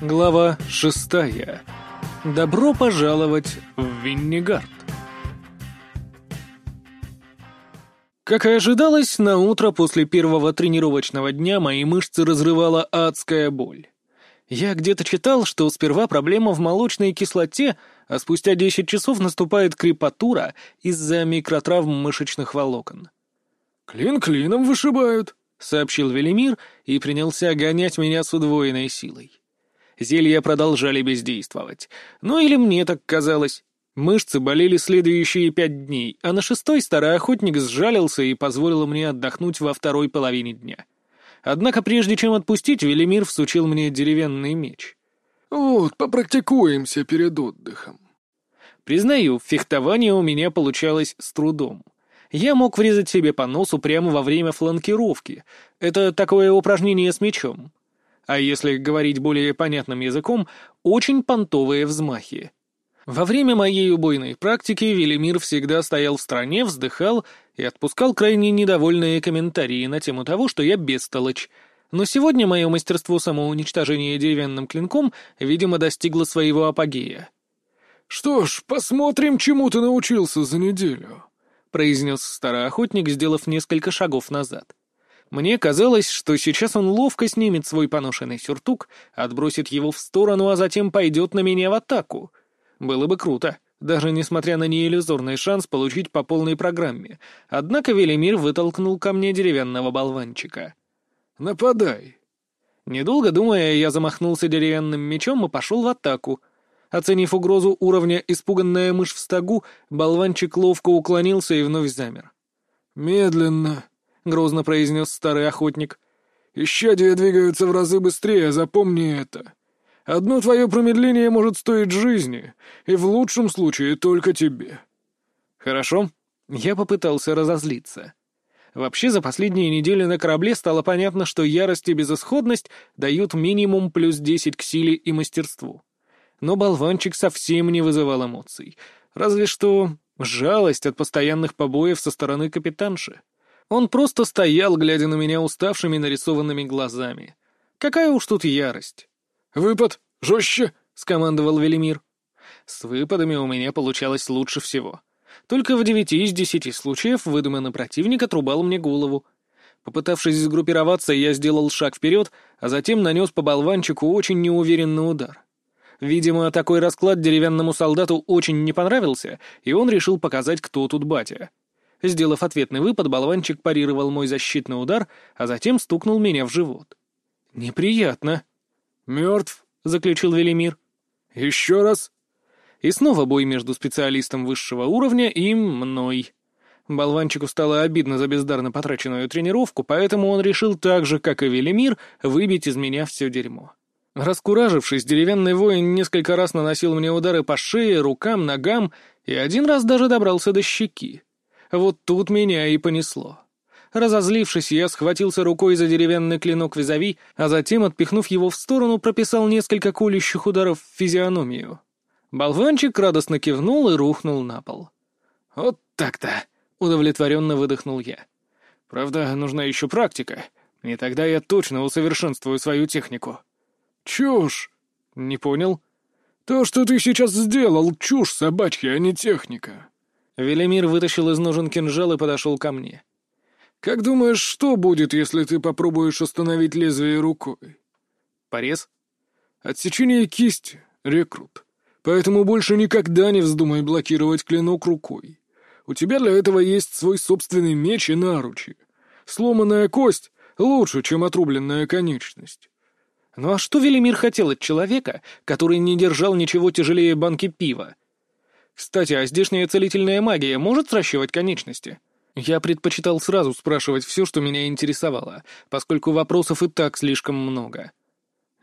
Глава шестая. Добро пожаловать в Виннигард. Как и ожидалось, на утро после первого тренировочного дня мои мышцы разрывала адская боль. Я где-то читал, что сперва проблема в молочной кислоте, а спустя 10 часов наступает крепатура из-за микротравм мышечных волокон. «Клин клином вышибают», — сообщил Велимир и принялся гонять меня с удвоенной силой. Зелья продолжали бездействовать. Ну или мне так казалось. Мышцы болели следующие пять дней, а на шестой старый охотник сжалился и позволил мне отдохнуть во второй половине дня. Однако прежде чем отпустить, Велимир всучил мне деревянный меч. «Вот, попрактикуемся перед отдыхом». Признаю, фехтование у меня получалось с трудом. Я мог врезать себе по носу прямо во время фланкировки. Это такое упражнение с мечом а если говорить более понятным языком, очень понтовые взмахи. Во время моей убойной практики Велимир всегда стоял в стороне, вздыхал и отпускал крайне недовольные комментарии на тему того, что я бестолочь. Но сегодня мое мастерство самоуничтожения деревянным клинком, видимо, достигло своего апогея. «Что ж, посмотрим, чему ты научился за неделю», — произнес старый охотник, сделав несколько шагов назад. Мне казалось, что сейчас он ловко снимет свой поношенный сюртук, отбросит его в сторону, а затем пойдет на меня в атаку. Было бы круто, даже несмотря на неиллюзорный шанс получить по полной программе. Однако Велимир вытолкнул ко мне деревянного болванчика. «Нападай!» Недолго думая, я замахнулся деревянным мечом и пошел в атаку. Оценив угрозу уровня «испуганная мышь в стогу», болванчик ловко уклонился и вновь замер. «Медленно», — грозно произнес старый охотник. «Исчадия двигаются в разы быстрее, запомни это. Одно твое промедление может стоить жизни, и в лучшем случае только тебе». «Хорошо». Я попытался разозлиться. Вообще, за последние недели на корабле стало понятно, что ярость и безысходность дают минимум плюс десять к силе и мастерству. Но болванчик совсем не вызывал эмоций. Разве что жалость от постоянных побоев со стороны капитанши. Он просто стоял, глядя на меня уставшими нарисованными глазами. Какая уж тут ярость. «Выпад! Жестче!» — скомандовал Велимир. С выпадами у меня получалось лучше всего. Только в девяти из десяти случаев выдуманный противник отрубал мне голову. Попытавшись сгруппироваться, я сделал шаг вперед, а затем нанес по болванчику очень неуверенный удар. Видимо, такой расклад деревянному солдату очень не понравился, и он решил показать, кто тут батя. Сделав ответный выпад, болванчик парировал мой защитный удар, а затем стукнул меня в живот. «Неприятно». «Мертв», — заключил Велимир. «Еще раз». И снова бой между специалистом высшего уровня и мной. Болванчику стало обидно за бездарно потраченную тренировку, поэтому он решил так же, как и Велимир, выбить из меня все дерьмо. Раскуражившись, деревянный воин несколько раз наносил мне удары по шее, рукам, ногам и один раз даже добрался до щеки. Вот тут меня и понесло. Разозлившись, я схватился рукой за деревянный клинок визави, а затем, отпихнув его в сторону, прописал несколько колющих ударов в физиономию. Болванчик радостно кивнул и рухнул на пол. «Вот так-то!» — удовлетворенно выдохнул я. «Правда, нужна еще практика, и тогда я точно усовершенствую свою технику». «Чушь!» «Не понял?» «То, что ты сейчас сделал, чушь собачья, а не техника». Велимир вытащил из ножен кинжал и подошел ко мне. «Как думаешь, что будет, если ты попробуешь остановить лезвие рукой?» «Порез?» «Отсечение кисти, рекрут. Поэтому больше никогда не вздумай блокировать клинок рукой. У тебя для этого есть свой собственный меч и наручи. Сломанная кость лучше, чем отрубленная конечность». «Ну а что Велимир хотел от человека, который не держал ничего тяжелее банки пива?» Кстати, а здешняя целительная магия может сращивать конечности? Я предпочитал сразу спрашивать все, что меня интересовало, поскольку вопросов и так слишком много.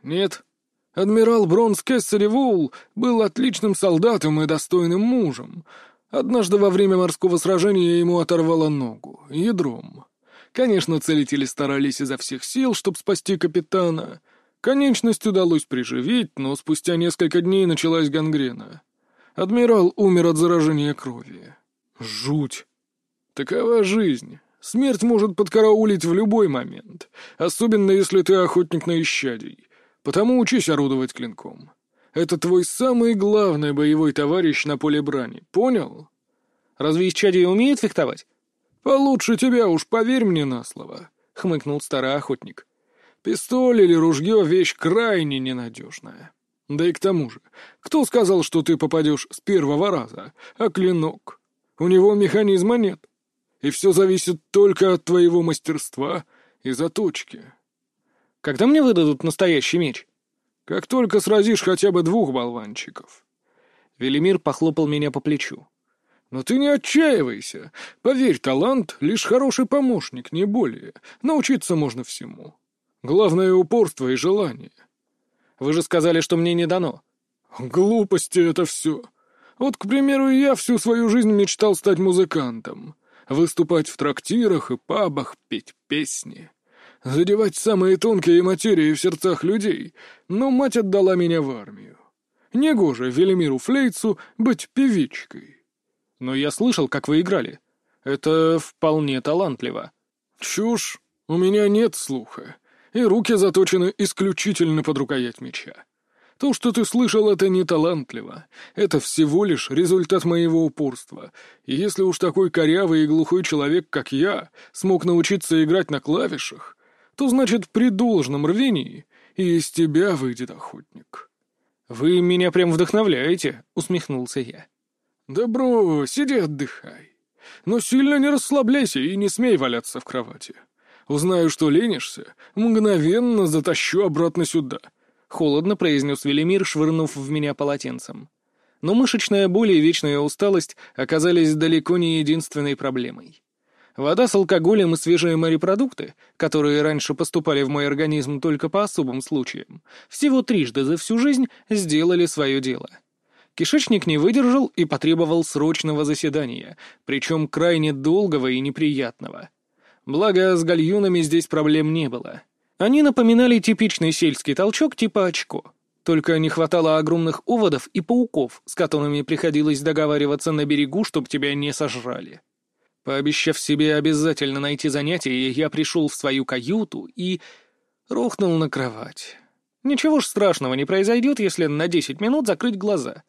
Нет. Адмирал Бронс Кессери Вул был отличным солдатом и достойным мужем. Однажды во время морского сражения ему оторвало ногу, ядром. Конечно, целители старались изо всех сил, чтобы спасти капитана. Конечность удалось приживить, но спустя несколько дней началась гангрена. Адмирал умер от заражения крови. Жуть. Такова жизнь. Смерть может подкараулить в любой момент, особенно если ты охотник на исчадий. Потому учись орудовать клинком. Это твой самый главный боевой товарищ на поле брани, понял? Разве Исчадие умеет фехтовать? Получше тебя уж, поверь мне на слово, — хмыкнул старый охотник. Пистоль или ружье — вещь крайне ненадежная. Да и к тому же, кто сказал, что ты попадешь с первого раза, а клинок? У него механизма нет. И все зависит только от твоего мастерства и заточки. Когда мне выдадут настоящий меч? Как только сразишь хотя бы двух болванчиков. Велимир похлопал меня по плечу. Но ты не отчаивайся. Поверь, талант — лишь хороший помощник, не более. Научиться можно всему. Главное — упорство и желание. Вы же сказали, что мне не дано. Глупости это все. Вот, к примеру, я всю свою жизнь мечтал стать музыкантом. Выступать в трактирах и пабах, петь песни задевать самые тонкие материи в сердцах людей, но мать отдала меня в армию. Негоже Велимиру Флейцу быть певичкой. Но я слышал, как вы играли. Это вполне талантливо. Чушь. У меня нет слуха, и руки заточены исключительно под рукоять меча. То, что ты слышал, это не талантливо. Это всего лишь результат моего упорства. И если уж такой корявый и глухой человек, как я, смог научиться играть на клавишах, то значит при должном рвении и из тебя выйдет охотник. «Вы меня прям вдохновляете», — усмехнулся я. «Да брось, сиди отдыхай. Но сильно не расслабляйся и не смей валяться в кровати. Узнаю, что ленишься, мгновенно затащу обратно сюда», — холодно произнес Велимир, швырнув в меня полотенцем. Но мышечная боль и вечная усталость оказались далеко не единственной проблемой. Вода с алкоголем и свежие морепродукты, которые раньше поступали в мой организм только по особым случаям, всего трижды за всю жизнь сделали свое дело. Кишечник не выдержал и потребовал срочного заседания, причем крайне долгого и неприятного. Благо, с гальюнами здесь проблем не было. Они напоминали типичный сельский толчок типа очко. Только не хватало огромных оводов и пауков, с которыми приходилось договариваться на берегу, чтобы тебя не сожрали. Пообещав себе обязательно найти занятие, я пришел в свою каюту и рухнул на кровать. Ничего ж страшного не произойдет, если на десять минут закрыть глаза.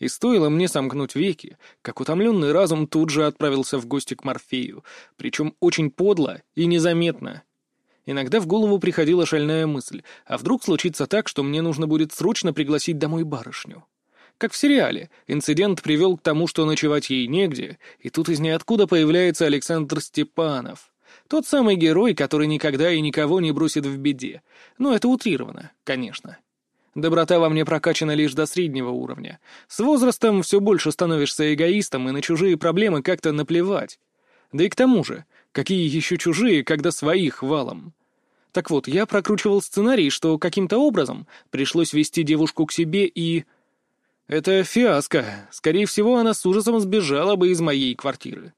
И стоило мне сомкнуть веки, как утомленный разум тут же отправился в гости к Морфею, причем очень подло и незаметно. Иногда в голову приходила шальная мысль, а вдруг случится так, что мне нужно будет срочно пригласить домой барышню. Как в сериале, инцидент привел к тому, что ночевать ей негде, и тут из ниоткуда появляется Александр Степанов. Тот самый герой, который никогда и никого не бросит в беде. Но это утрировано, конечно. Доброта во мне прокачана лишь до среднего уровня. С возрастом все больше становишься эгоистом, и на чужие проблемы как-то наплевать. Да и к тому же, какие еще чужие, когда своих валом? Так вот, я прокручивал сценарий, что каким-то образом пришлось вести девушку к себе и... Это фиаско. Скорее всего, она с ужасом сбежала бы из моей квартиры.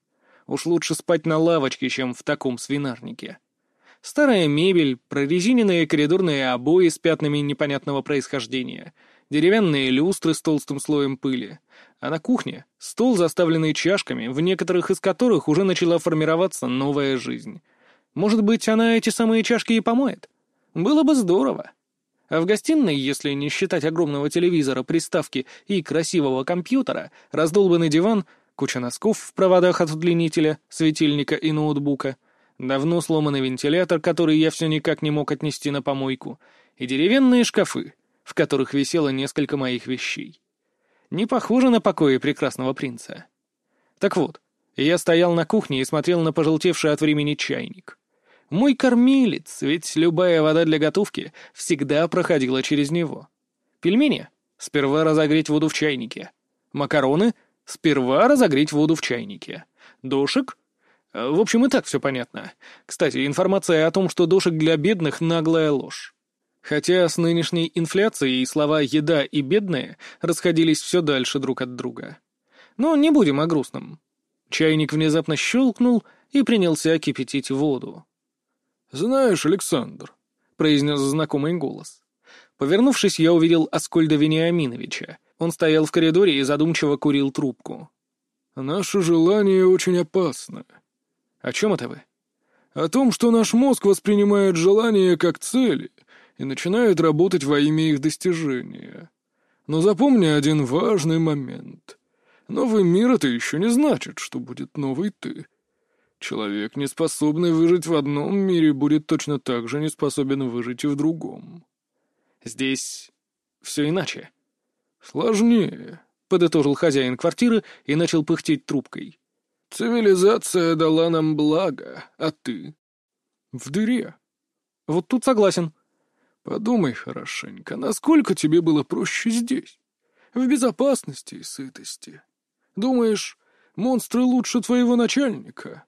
Уж лучше спать на лавочке, чем в таком свинарнике. Старая мебель, прорезиненные коридорные обои с пятнами непонятного происхождения, деревянные люстры с толстым слоем пыли, а на кухне — стол, заставленный чашками, в некоторых из которых уже начала формироваться новая жизнь. Может быть, она эти самые чашки и помоет? Было бы здорово. А в гостиной, если не считать огромного телевизора, приставки и красивого компьютера, раздолбанный диван, куча носков в проводах от удлинителя, светильника и ноутбука, давно сломанный вентилятор, который я все никак не мог отнести на помойку, и деревянные шкафы, в которых висело несколько моих вещей. Не похоже на покои прекрасного принца. Так вот, я стоял на кухне и смотрел на пожелтевший от времени чайник. Мой кормилец, ведь любая вода для готовки всегда проходила через него. Пельмени? Сперва разогреть воду в чайнике. Макароны? Сперва разогреть воду в чайнике. Дошик? В общем, и так все понятно. Кстати, информация о том, что дошик для бедных — наглая ложь. Хотя с нынешней инфляцией слова «еда» и «бедные» расходились все дальше друг от друга. Но не будем о грустном. Чайник внезапно щелкнул и принялся кипятить воду. «Знаешь, Александр», — произнес знакомый голос. Повернувшись, я увидел Аскольда Вениаминовича. Он стоял в коридоре и задумчиво курил трубку. «Наше желание очень опасно». «О чем это вы?» «О том, что наш мозг воспринимает желания как цели и начинают работать во имя их достижения. Но запомни один важный момент. Новый мир — это еще не значит, что будет новый ты. Человек, не способный выжить в одном мире, будет точно так же не способен выжить и в другом. Здесь все иначе. Сложнее, — подытожил хозяин квартиры и начал пыхтеть трубкой. Цивилизация дала нам благо, а ты? В дыре. Вот тут согласен. Подумай хорошенько, насколько тебе было проще здесь? В безопасности и сытости. Думаешь, монстры лучше твоего начальника?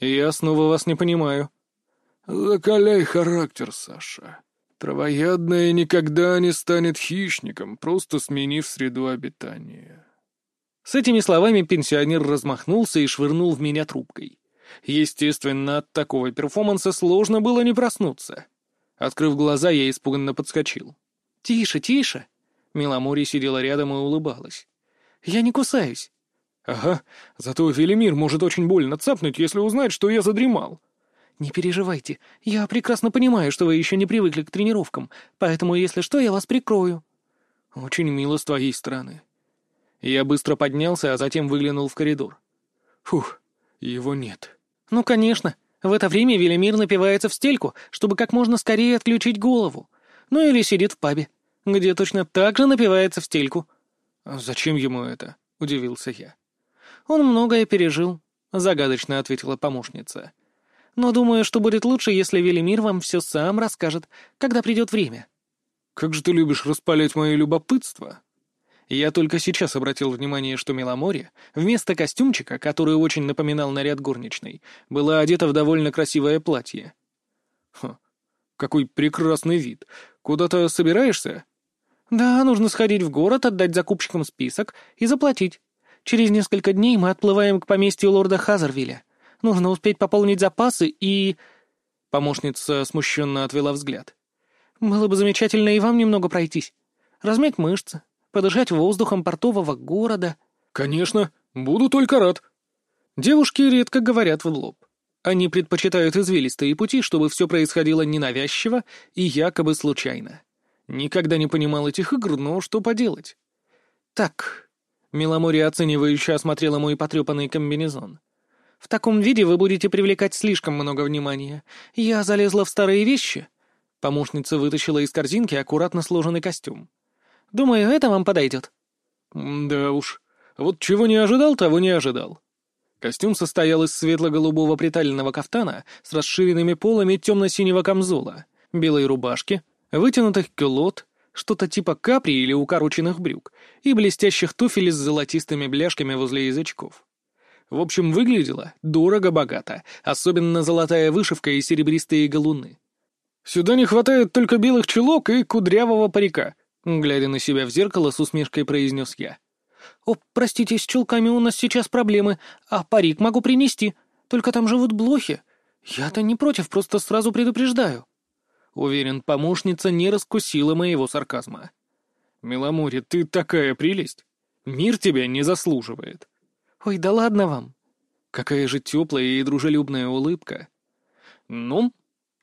Я снова вас не понимаю. Закаляй характер, Саша. Травоядное никогда не станет хищником, просто сменив среду обитания. С этими словами пенсионер размахнулся и швырнул в меня трубкой. Естественно, от такого перформанса сложно было не проснуться. Открыв глаза, я испуганно подскочил. «Тише, тише!» Миломори сидела рядом и улыбалась. «Я не кусаюсь». «Ага, зато Велимир может очень больно цапнуть, если узнает, что я задремал». «Не переживайте, я прекрасно понимаю, что вы еще не привыкли к тренировкам, поэтому, если что, я вас прикрою». «Очень мило с твоей стороны». Я быстро поднялся, а затем выглянул в коридор. Фух, его нет. «Ну, конечно. В это время Велимир напивается в стельку, чтобы как можно скорее отключить голову. Ну или сидит в пабе, где точно так же напивается в стельку». «А зачем ему это?» — удивился я. «Он многое пережил», — загадочно ответила помощница. «Но думаю, что будет лучше, если Велимир вам все сам расскажет, когда придет время». «Как же ты любишь распалять мое любопытство?» Я только сейчас обратил внимание, что Меломоре, вместо костюмчика, который очень напоминал наряд горничной, была одета в довольно красивое платье. «Хм, какой прекрасный вид! Куда-то собираешься?» «Да, нужно сходить в город, отдать закупщикам список и заплатить. Через несколько дней мы отплываем к поместью лорда Хазервилля. Нужно успеть пополнить запасы и...» Помощница смущенно отвела взгляд. «Было бы замечательно и вам немного пройтись. Размять мышцы, подышать воздухом портового города». «Конечно, буду только рад». Девушки редко говорят в лоб. Они предпочитают извилистые пути, чтобы все происходило ненавязчиво и якобы случайно. Никогда не понимал этих игр, но что поделать. «Так...» — Миломори оценивающе осмотрела мой потрепанный комбинезон. «В таком виде вы будете привлекать слишком много внимания. Я залезла в старые вещи». Помощница вытащила из корзинки аккуратно сложенный костюм. Думаю, это вам подойдет». «Да уж. Вот чего не ожидал, того не ожидал». Костюм состоял из светло-голубого приталенного кафтана с расширенными полами темно-синего камзола, белой рубашки, вытянутых кюлот, что-то типа капри или укороченных брюк и блестящих туфель с золотистыми бляшками возле язычков. В общем, выглядело дорого-богато, особенно золотая вышивка и серебристые галуны. Сюда не хватает только белых чулок и кудрявого парика, Глядя на себя в зеркало, с усмешкой произнес я. «О, простите, с чулками у нас сейчас проблемы, а парик могу принести. Только там живут блохи. Я-то не против, просто сразу предупреждаю». Уверен, помощница не раскусила моего сарказма. «Миломоре, ты такая прелесть. Мир тебя не заслуживает». «Ой, да ладно вам». Какая же теплая и дружелюбная улыбка. «Ну?»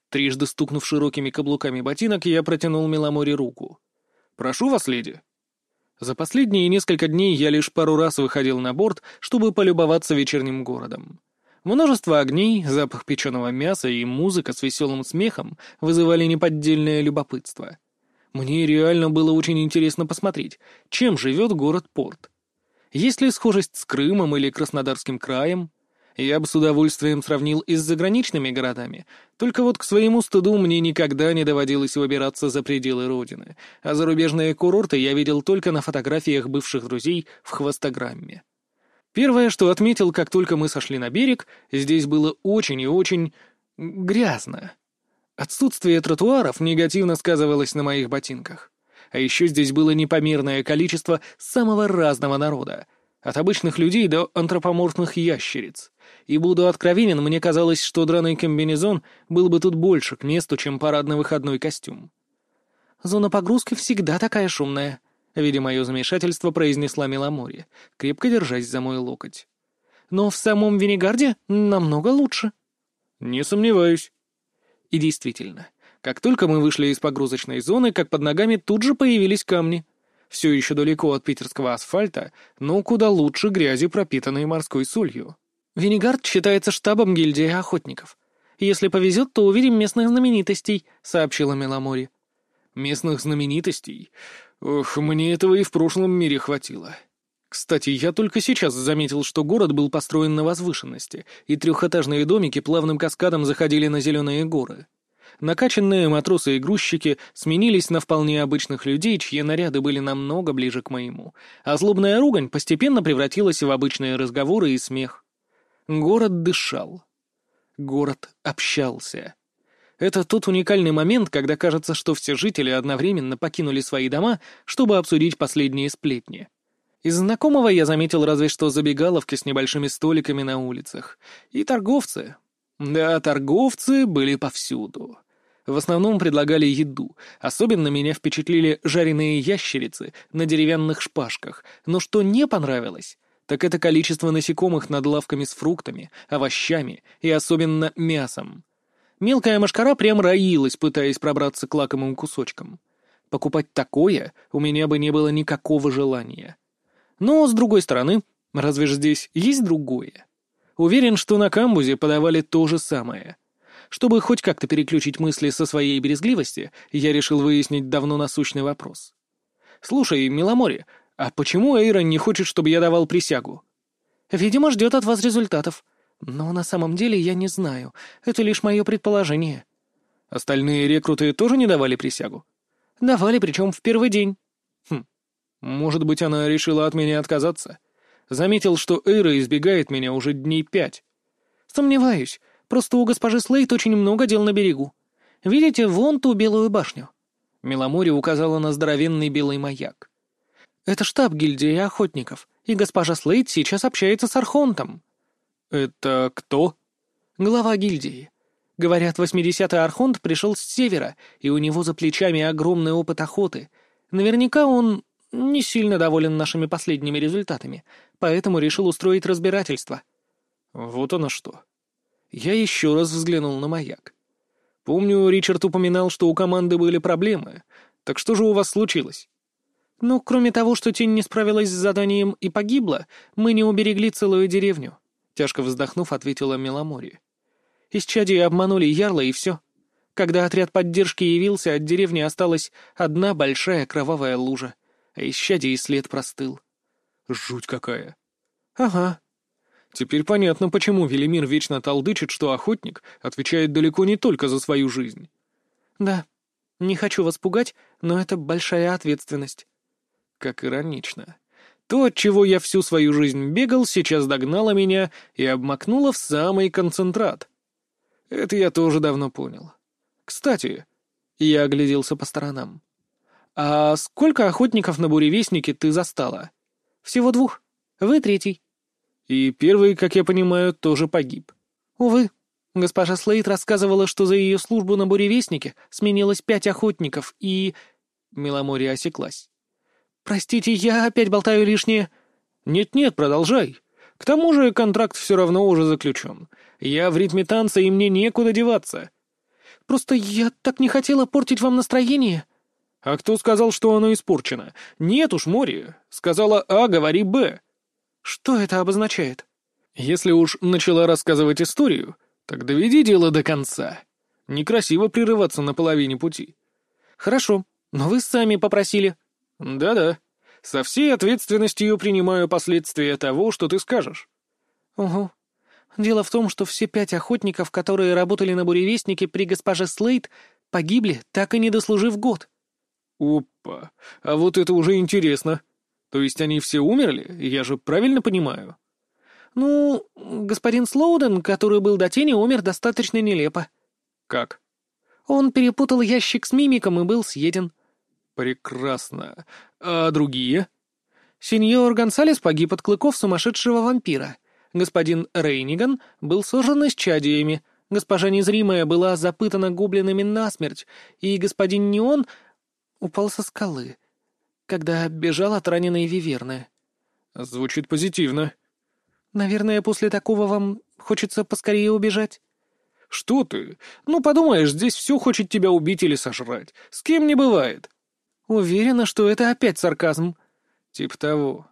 Трижды стукнув широкими каблуками ботинок, я протянул Миломоре руку. «Прошу вас, леди». За последние несколько дней я лишь пару раз выходил на борт, чтобы полюбоваться вечерним городом. Множество огней, запах печеного мяса и музыка с веселым смехом вызывали неподдельное любопытство. Мне реально было очень интересно посмотреть, чем живет город-порт. Есть ли схожесть с Крымом или Краснодарским краем? Я бы с удовольствием сравнил и с заграничными городами, только вот к своему стыду мне никогда не доводилось выбираться за пределы родины, а зарубежные курорты я видел только на фотографиях бывших друзей в хвостограмме. Первое, что отметил, как только мы сошли на берег, здесь было очень и очень грязно. Отсутствие тротуаров негативно сказывалось на моих ботинках. А еще здесь было непомерное количество самого разного народа, от обычных людей до антропоморфных ящериц. И буду откровенен, мне казалось, что драный комбинезон был бы тут больше к месту, чем парадно-выходной костюм. «Зона погрузки всегда такая шумная», — видя мое замешательство, произнесла Меломори, крепко держась за мой локоть. «Но в самом Венегарде намного лучше». «Не сомневаюсь». И действительно, Как только мы вышли из погрузочной зоны, как под ногами тут же появились камни. Все еще далеко от питерского асфальта, но куда лучше грязи, пропитанной морской солью. Венегард считается штабом гильдии охотников. Если повезет, то увидим местных знаменитостей», — сообщила Меломори. «Местных знаменитостей? Ох, мне этого и в прошлом мире хватило. Кстати, я только сейчас заметил, что город был построен на возвышенности, и трехэтажные домики плавным каскадом заходили на зеленые горы. Накачанные матросы и грузчики сменились на вполне обычных людей, чьи наряды были намного ближе к моему, а злобная ругань постепенно превратилась в обычные разговоры и смех. Город дышал. Город общался. Это тот уникальный момент, когда кажется, что все жители одновременно покинули свои дома, чтобы обсудить последние сплетни. Из знакомого я заметил разве что забегаловки с небольшими столиками на улицах. И торговцы. Да, торговцы были повсюду. В основном предлагали еду. Особенно меня впечатлили жареные ящерицы на деревянных шпажках. Но что не понравилось, так это количество насекомых над лавками с фруктами, овощами и особенно мясом. Мелкая мошкара прям роилась, пытаясь пробраться к лакомым кусочкам. Покупать такое у меня бы не было никакого желания. Но, с другой стороны, разве же здесь есть другое? Уверен, что на камбузе подавали то же самое. Чтобы хоть как-то переключить мысли со своей брезгливости, я решил выяснить давно насущный вопрос. «Слушай, Миломори, «А почему Эйрон не хочет, чтобы я давал присягу?» «Видимо, ждет от вас результатов. Но на самом деле я не знаю. Это лишь мое предположение». «Остальные рекруты тоже не давали присягу?» «Давали, причем в первый день». «Хм. Может быть, она решила от меня отказаться? Заметил, что Эйра избегает меня уже дней пять». «Сомневаюсь. Просто у госпожи Слейт очень много дел на берегу. Видите вон ту белую башню?» Меломори указала на здоровенный белый маяк. Это штаб гильдии охотников, и госпожа Слейд сейчас общается с Архонтом». «Это кто?» «Глава гильдии. Говорят, восьмидесятый Архонт пришел с севера, и у него за плечами огромный опыт охоты. Наверняка он не сильно доволен нашими последними результатами, поэтому решил устроить разбирательство». «Вот оно что». Я еще раз взглянул на маяк. Помню, Ричард упоминал, что у команды были проблемы. Так что же у вас случилось? «Ну, кроме того, что тень не справилась с заданием и погибла, мы не уберегли целую деревню», — тяжко вздохнув, ответила Меломори. «Исчадии обманули Ярла, и все. Когда отряд поддержки явился, от деревни осталась одна большая кровавая лужа, а исчадий след простыл». «Жуть какая!» «Ага». «Теперь понятно, почему Велимир вечно толдычит, что охотник отвечает далеко не только за свою жизнь». «Да. Не хочу вас пугать, но это большая ответственность». Как иронично. То, от чего я всю свою жизнь бегал, сейчас догнало меня и обмакнуло в самый концентрат. Это я тоже давно понял. Кстати, я огляделся по сторонам. «А сколько охотников на буревестнике ты застала?» «Всего двух. Вы третий». «И первый, как я понимаю, тоже погиб». «Увы. Госпожа Слейт рассказывала, что за ее службу на буревестнике сменилось пять охотников, и...» Меломори осеклась. «Простите, я опять болтаю лишнее». «Нет-нет, продолжай. К тому же контракт все равно уже заключен. Я в ритме танца, и мне некуда деваться». «Просто я так не хотела портить вам настроение». «А кто сказал, что оно испорчено? Нет уж, Мори. Сказала А, говори Б». «Что это обозначает?» «Если уж начала рассказывать историю, так доведи дело до конца. Некрасиво прерываться на половине пути». «Хорошо, но вы сами попросили». «Да-да. Со всей ответственностью принимаю последствия того, что ты скажешь». «Угу. Дело в том, что все пять охотников, которые работали на буревестнике при госпоже Слейд, погибли, так и не дослужив год». «Опа! А вот это уже интересно. То есть они все умерли? Я же правильно понимаю?» «Ну, господин Слоуден, который был до тени, умер достаточно нелепо». «Как?» «Он перепутал ящик с мимиком и был съеден». «Прекрасно. А другие?» Сеньор Гонсалес погиб от клыков сумасшедшего вампира. Господин Рейниган был сожжен исчадиями. Госпожа Незримая была запытана гоблинами насмерть, и господин Неон упал со скалы, когда бежал от раненой Виверны. Звучит позитивно. Наверное, после такого вам хочется поскорее убежать? «Что ты? Ну, подумаешь, здесь все хочет тебя убить или сожрать. С кем не бывает». «Уверена, что это опять сарказм». «Типа того.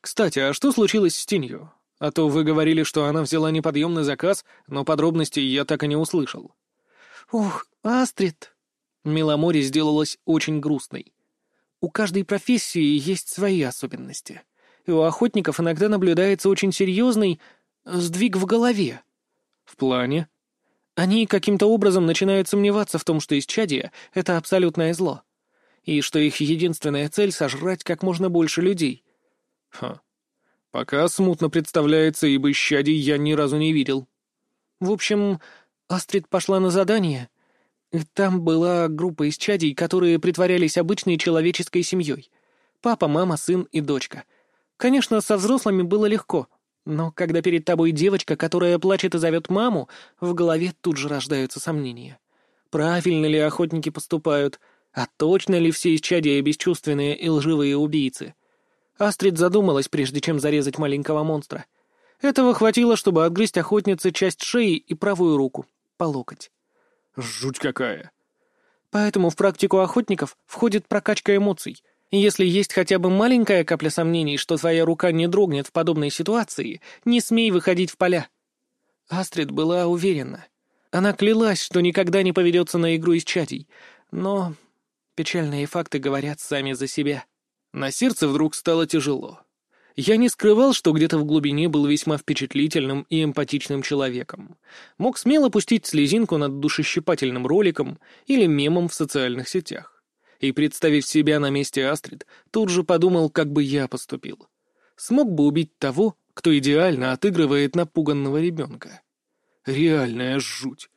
Кстати, а что случилось с тенью? А то вы говорили, что она взяла неподъемный заказ, но подробностей я так и не услышал». «Ух, Астрид!» Миломори сделалась очень грустной. «У каждой профессии есть свои особенности. И у охотников иногда наблюдается очень серьезный сдвиг в голове». «В плане?» Они каким-то образом начинают сомневаться в том, что исчадие — это абсолютное зло. И что их единственная цель — сожрать как можно больше людей. Ха. Пока смутно представляется, ибо исчадий я ни разу не видел. В общем, Астрид пошла на задание. Там была группа исчадий, которые притворялись обычной человеческой семьей. Папа, мама, сын и дочка. Конечно, со взрослыми было легко — но когда перед тобой девочка, которая плачет и зовет маму, в голове тут же рождаются сомнения. Правильно ли охотники поступают? А точно ли все исчадия бесчувственные и лживые убийцы? Астрид задумалась, прежде чем зарезать маленького монстра. Этого хватило, чтобы отгрызть охотнице часть шеи и правую руку, по локоть. Жуть какая! Поэтому в практику охотников входит прокачка эмоций — если есть хотя бы маленькая капля сомнений, что твоя рука не дрогнет в подобной ситуации, не смей выходить в поля. Астрид была уверена. Она клялась, что никогда не поведется на игру из чатей, но печальные факты говорят сами за себя. На сердце вдруг стало тяжело. Я не скрывал, что где-то в глубине был весьма впечатлительным и эмпатичным человеком. Мог смело пустить слезинку над душещипательным роликом или мемом в социальных сетях и, представив себя на месте Астрид, тут же подумал, как бы я поступил. Смог бы убить того, кто идеально отыгрывает напуганного ребенка. Реальная жуть.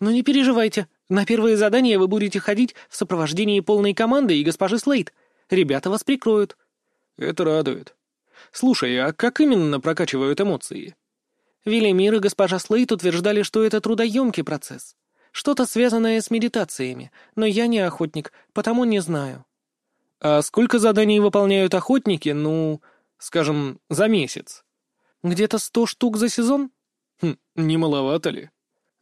«Но не переживайте, на первые задания вы будете ходить в сопровождении полной команды и госпожи Слейд. Ребята вас прикроют». «Это радует. Слушай, а как именно прокачивают эмоции?» Велимир и госпожа Слейд утверждали, что это трудоемкий процесс. Что-то связанное с медитациями, но я не охотник, потому не знаю. А сколько заданий выполняют охотники, ну, скажем, за месяц? Где-то сто штук за сезон? Хм, не маловато ли?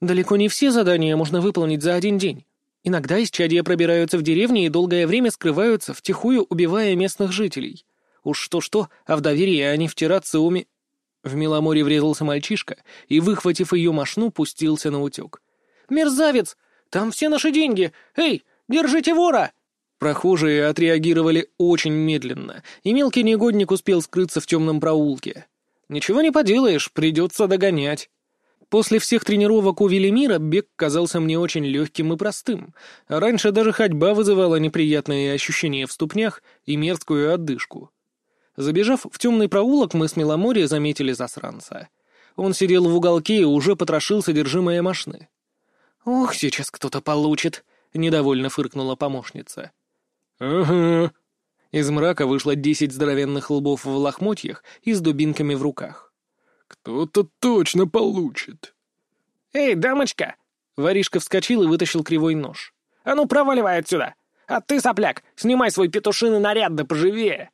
Далеко не все задания можно выполнить за один день. Иногда исчадия пробираются в деревни и долгое время скрываются, втихую убивая местных жителей. Уж что-что, а в доверии они втираться уме... В Меломоре врезался мальчишка и, выхватив ее мошну, пустился на утек. Мерзавец! Там все наши деньги! Эй, держите вора!» Прохожие отреагировали очень медленно, и мелкий негодник успел скрыться в темном проулке. «Ничего не поделаешь, придется догонять». После всех тренировок у Велимира бег казался мне очень легким и простым. Раньше даже ходьба вызывала неприятные ощущения в ступнях и мерзкую отдышку. Забежав в темный проулок, мы с Меломори заметили засранца. Он сидел в уголке и уже потрошил содержимое машины. «Ох, сейчас кто-то получит», — недовольно фыркнула помощница. «Ага». Из мрака вышло десять здоровенных лбов в лохмотьях и с дубинками в руках. «Кто-то точно получит». «Эй, дамочка!» Воришка вскочил и вытащил кривой нож. «А ну, проваливай отсюда! А ты, сопляк, снимай свой петушиный наряд да поживее!»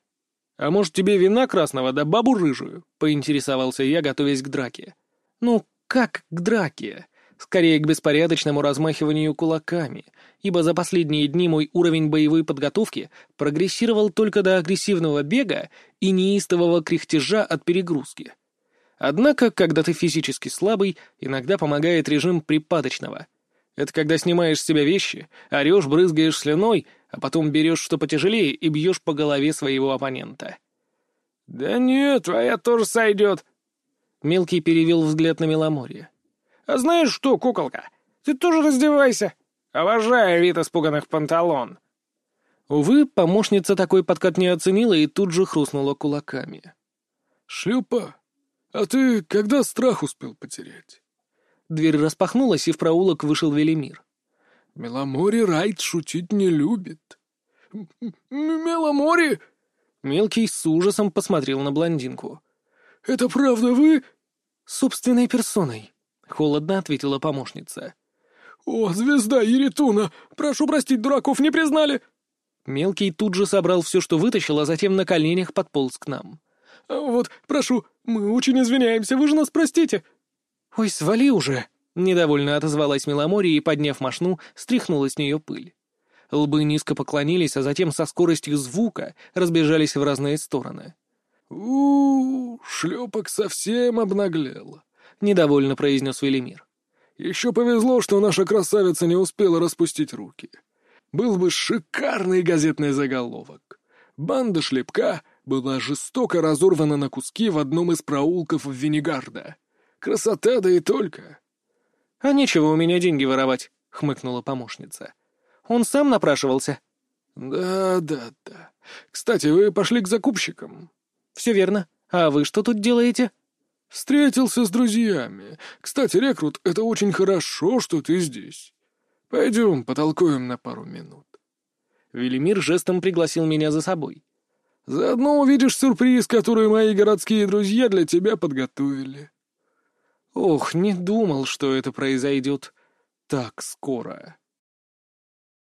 «А может, тебе вина красного да бабу рыжую?» — поинтересовался я, готовясь к драке. «Ну, как к драке?» Скорее к беспорядочному размахиванию кулаками, ибо за последние дни мой уровень боевой подготовки прогрессировал только до агрессивного бега и неистового кряхтежа от перегрузки. Однако, когда ты физически слабый, иногда помогает режим припадочного. Это когда снимаешь с себя вещи, орешь, брызгаешь слюной, а потом берешь что потяжелее и бьешь по голове своего оппонента. «Да нет, твоя тоже сойдет», Мелкий перевел взгляд на Меломорье. А знаешь что, куколка, ты тоже раздевайся. Обожаю вид испуганных панталон. Увы, помощница такой подкат не оценила и тут же хрустнула кулаками. «Шлюпа, а ты когда страх успел потерять?» Дверь распахнулась, и в проулок вышел Велимир. «Меломори Райт шутить не любит». «Меломори?» Мелкий с ужасом посмотрел на блондинку. «Это правда вы?» «Собственной персоной», Холодно ответила помощница. «О, звезда Еритуна! Прошу простить, дураков не признали!» Мелкий тут же собрал все, что вытащил, а затем на коленях подполз к нам. «Вот, прошу, мы очень извиняемся, вы же нас простите!» «Ой, свали уже!» Недовольно отозвалась Меломория и, подняв мошну, стряхнула с нее пыль. Лбы низко поклонились, а затем со скоростью звука разбежались в разные стороны. у, -у шлепок совсем обнаглел», — недовольно произнес Велимир. «Еще повезло, что наша красавица не успела распустить руки. Был бы шикарный газетный заголовок. Банда шлепка была жестоко разорвана на куски в одном из проулков Венегарда. Красота да и только». «А нечего у меня деньги воровать», — хмыкнула помощница. Он сам напрашивался?» «Да, да, да. Кстати, вы пошли к закупщикам?» «Все верно. А вы что тут делаете?» «Встретился с друзьями. Кстати, рекрут, это очень хорошо, что ты здесь. Пойдем, потолкуем на пару минут». Велимир жестом пригласил меня за собой. «Заодно увидишь сюрприз, который мои городские друзья для тебя подготовили». Ох, не думал, что это произойдет так скоро.